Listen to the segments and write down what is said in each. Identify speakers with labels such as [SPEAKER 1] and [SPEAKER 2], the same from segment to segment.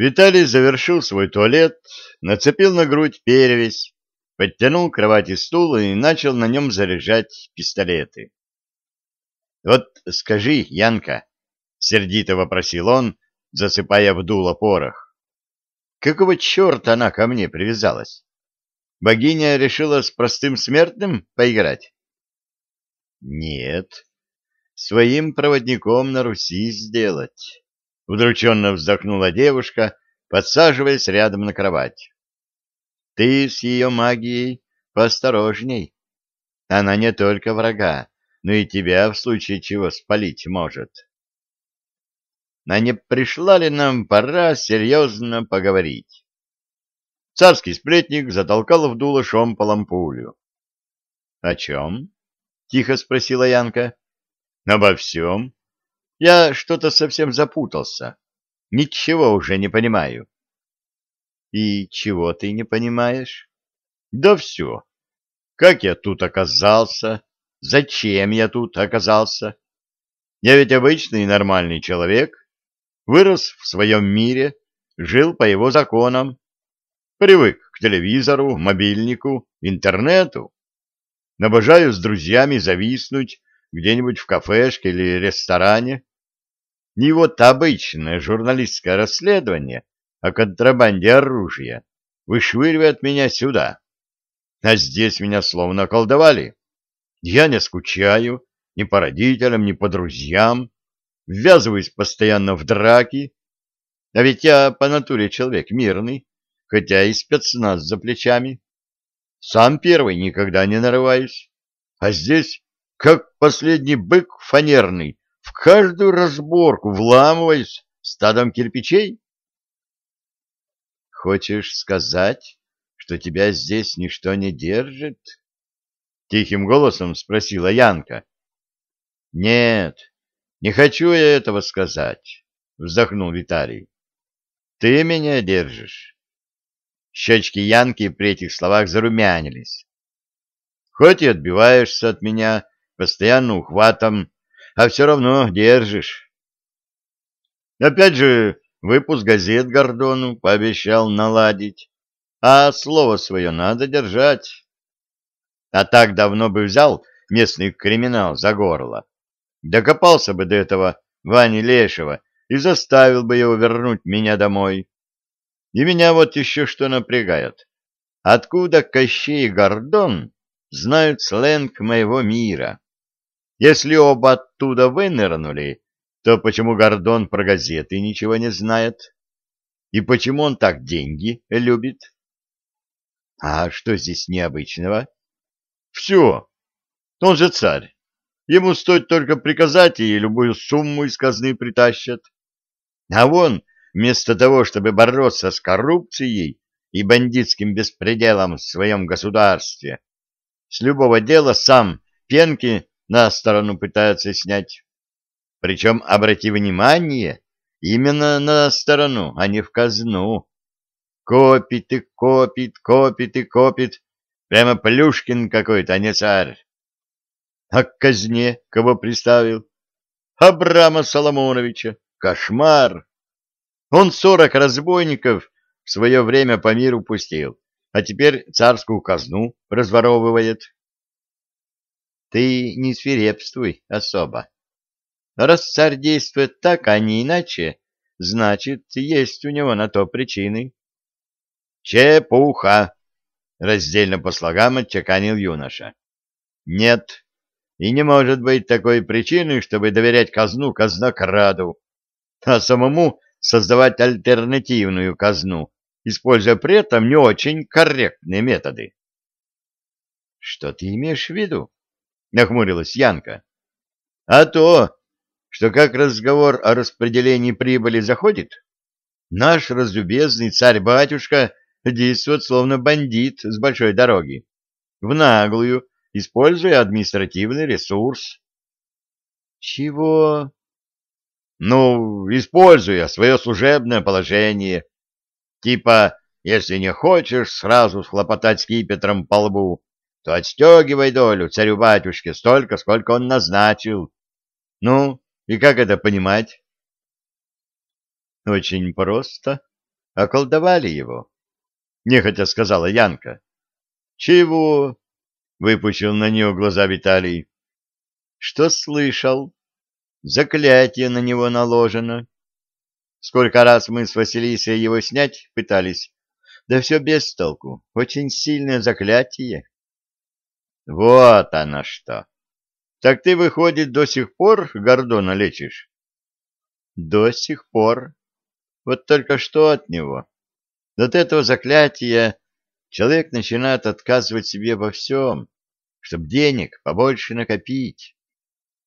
[SPEAKER 1] Виталий завершил свой туалет, нацепил на грудь перевязь, подтянул к кровати стул и начал на нем заряжать пистолеты. — Вот скажи, Янка, — сердито вопросил он, засыпая в дуло порох, — какого черта она ко мне привязалась? Богиня решила с простым смертным поиграть? — Нет, своим проводником на Руси сделать. Удрученно вздохнула девушка, подсаживаясь рядом на кровать. Ты с ее магией поосторожней. Она не только врага, но и тебя в случае чего спалить может. А не пришла ли нам пора серьезно поговорить? Царский сплетник затолкал в дуло шомполом пулю. — О чем? — тихо спросила Янка. — Обо всем. Я что-то совсем запутался. Ничего уже не понимаю. И чего ты не понимаешь? Да все. Как я тут оказался? Зачем я тут оказался? Я ведь обычный нормальный человек. Вырос в своем мире, жил по его законам. Привык к телевизору, мобильнику, интернету. Обожаю с друзьями зависнуть где-нибудь в кафешке или ресторане и вот обычное журналистское расследование о контрабанде оружия вышвыривает меня сюда. А здесь меня словно колдовали. Я не скучаю ни по родителям, ни по друзьям, ввязываюсь постоянно в драки. А ведь я по натуре человек мирный, хотя и спецназ за плечами. Сам первый никогда не нарываюсь. А здесь, как последний бык фанерный, каждую разборку вламываясь стадом кирпичей? Хочешь сказать, что тебя здесь ничто не держит? Тихим голосом спросила Янка. Нет, не хочу я этого сказать, вздохнул Виталий. Ты меня держишь. Щечки Янки при этих словах зарумянились. Хоть и отбиваешься от меня постоянно ухватом а все равно держишь. Опять же, выпуск газет Гордону пообещал наладить, а слово свое надо держать. А так давно бы взял местный криминал за горло, докопался бы до этого Вани Лешего и заставил бы его вернуть меня домой. И меня вот еще что напрягает. Откуда Кощей и Гордон знают сленг моего мира? Если оба оттуда вынырнули, то почему Гордон про газеты ничего не знает? И почему он так деньги любит? А что здесь необычного? Все. Он же царь. Ему стоит только приказать, и любую сумму из казны притащат. А вон, вместо того, чтобы бороться с коррупцией и бандитским беспределом в своем государстве, с любого дела сам пенки на сторону пытается снять. Причем, обрати внимание, именно на сторону, а не в казну. Копит и копит, копит и копит. Прямо Плюшкин какой-то, а не царь. А к казне кого приставил? Абрама Соломоновича. Кошмар! Он сорок разбойников в свое время по миру пустил, а теперь царскую казну разворовывает. Ты не свирепствуй особо. Раз царь действует так, а не иначе, значит, есть у него на то причины. Чепуха! Раздельно по слогам отчеканил юноша. Нет, и не может быть такой причины, чтобы доверять казну казнокраду, а самому создавать альтернативную казну, используя при этом не очень корректные методы. Что ты имеешь в виду? — нахмурилась Янка. — А то, что как разговор о распределении прибыли заходит, наш разлюбезный царь-батюшка действует словно бандит с большой дороги, в наглую, используя административный ресурс. — Чего? — Ну, используя свое служебное положение. Типа, если не хочешь сразу схлопотать скипетром по лбу, то отстегивай долю царю-батюшке столько, сколько он назначил. Ну, и как это понимать? Очень просто, околдовали его, — нехотя сказала Янка. — Чего? — выпучил на нее глаза Виталий. — Что слышал? Заклятие на него наложено. Сколько раз мы с Василисой его снять пытались, да все без толку. Очень сильное заклятие. Вот оно что. Так ты, выходит, до сих пор Гордона лечишь? До сих пор. Вот только что от него. От этого заклятия человек начинает отказывать себе во всем, чтобы денег побольше накопить.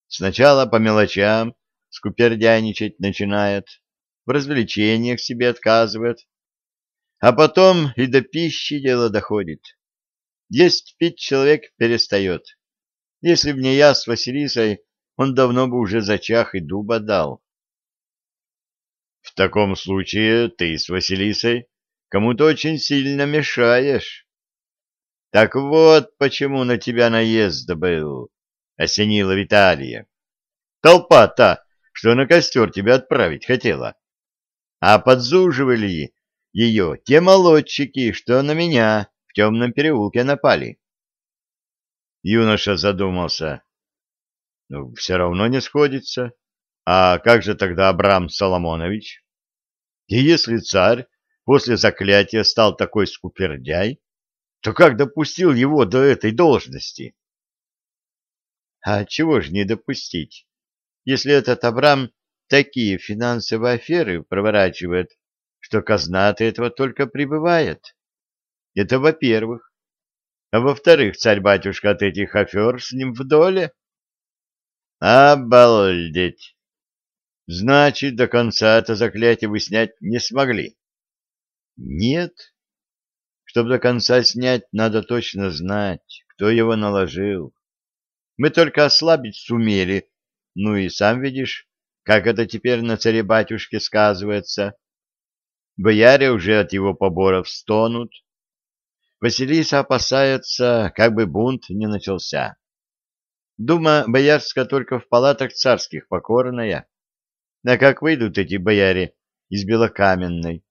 [SPEAKER 1] Сначала по мелочам скупердяничать начинает, в развлечениях себе отказывает, а потом и до пищи дело доходит. Есть пить человек перестает. Если б не я с Василисой, он давно бы уже зачах и дуба дал. В таком случае ты с Василисой кому-то очень сильно мешаешь. Так вот, почему на тебя наезд был, — осенила Виталия. Толпа та, что на костер тебя отправить хотела. А подзуживали ее те молодчики, что на меня в темном переулке напали. Юноша задумался. Ну, все равно не сходится. А как же тогда Абрам Соломонович? И если царь после заклятия стал такой скупердяй, то как допустил его до этой должности? А чего ж не допустить, если этот Абрам такие финансовые аферы проворачивает, что казна от этого только прибывает? Это во-первых. А во-вторых, царь-батюшка от этих афер с ним в доле? Обалдеть! Значит, до конца это заклятие вы снять не смогли? Нет. Чтобы до конца снять, надо точно знать, кто его наложил. Мы только ослабить сумели, ну и сам видишь, как это теперь на царе-батюшке сказывается. Бояре уже от его поборов стонут, Василиса опасается, как бы бунт не начался. Дума боярская только в палатах царских покорная. А как выйдут эти бояре из Белокаменной,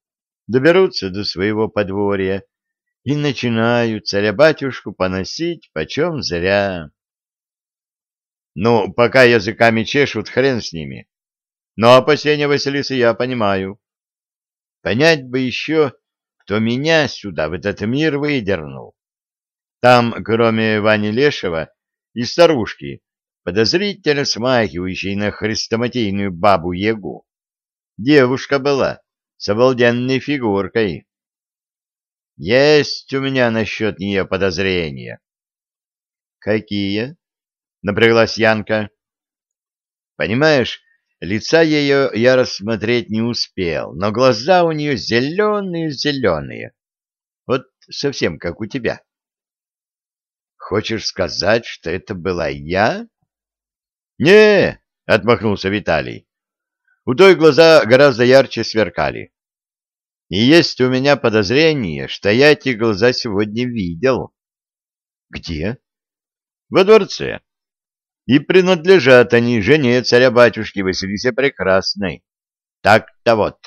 [SPEAKER 1] доберутся до своего подворья и начинают царя-батюшку поносить почем зря. Ну, пока языками чешут, хрен с ними. Но опасения Василисы я понимаю. Понять бы еще, кто меня сюда, в этот мир, выдернул. Там, кроме Вани Лешева и старушки, подозрительно смахивающей на хрестоматийную бабу-ягу, девушка была с обалденной фигуркой. Есть у меня насчет нее подозрения. — Какие? — напряглась Янка. — Понимаешь, Лица ее я рассмотреть не успел, но глаза у нее зеленые-зеленые. Вот совсем как у тебя. Хочешь сказать, что это была я? Не, отмахнулся Виталий. У той глаза гораздо ярче сверкали. И есть у меня подозрение, что я эти глаза сегодня видел. Где? Во дворце и принадлежат они жене царя-батюшки Василисе Прекрасной. Так-то вот.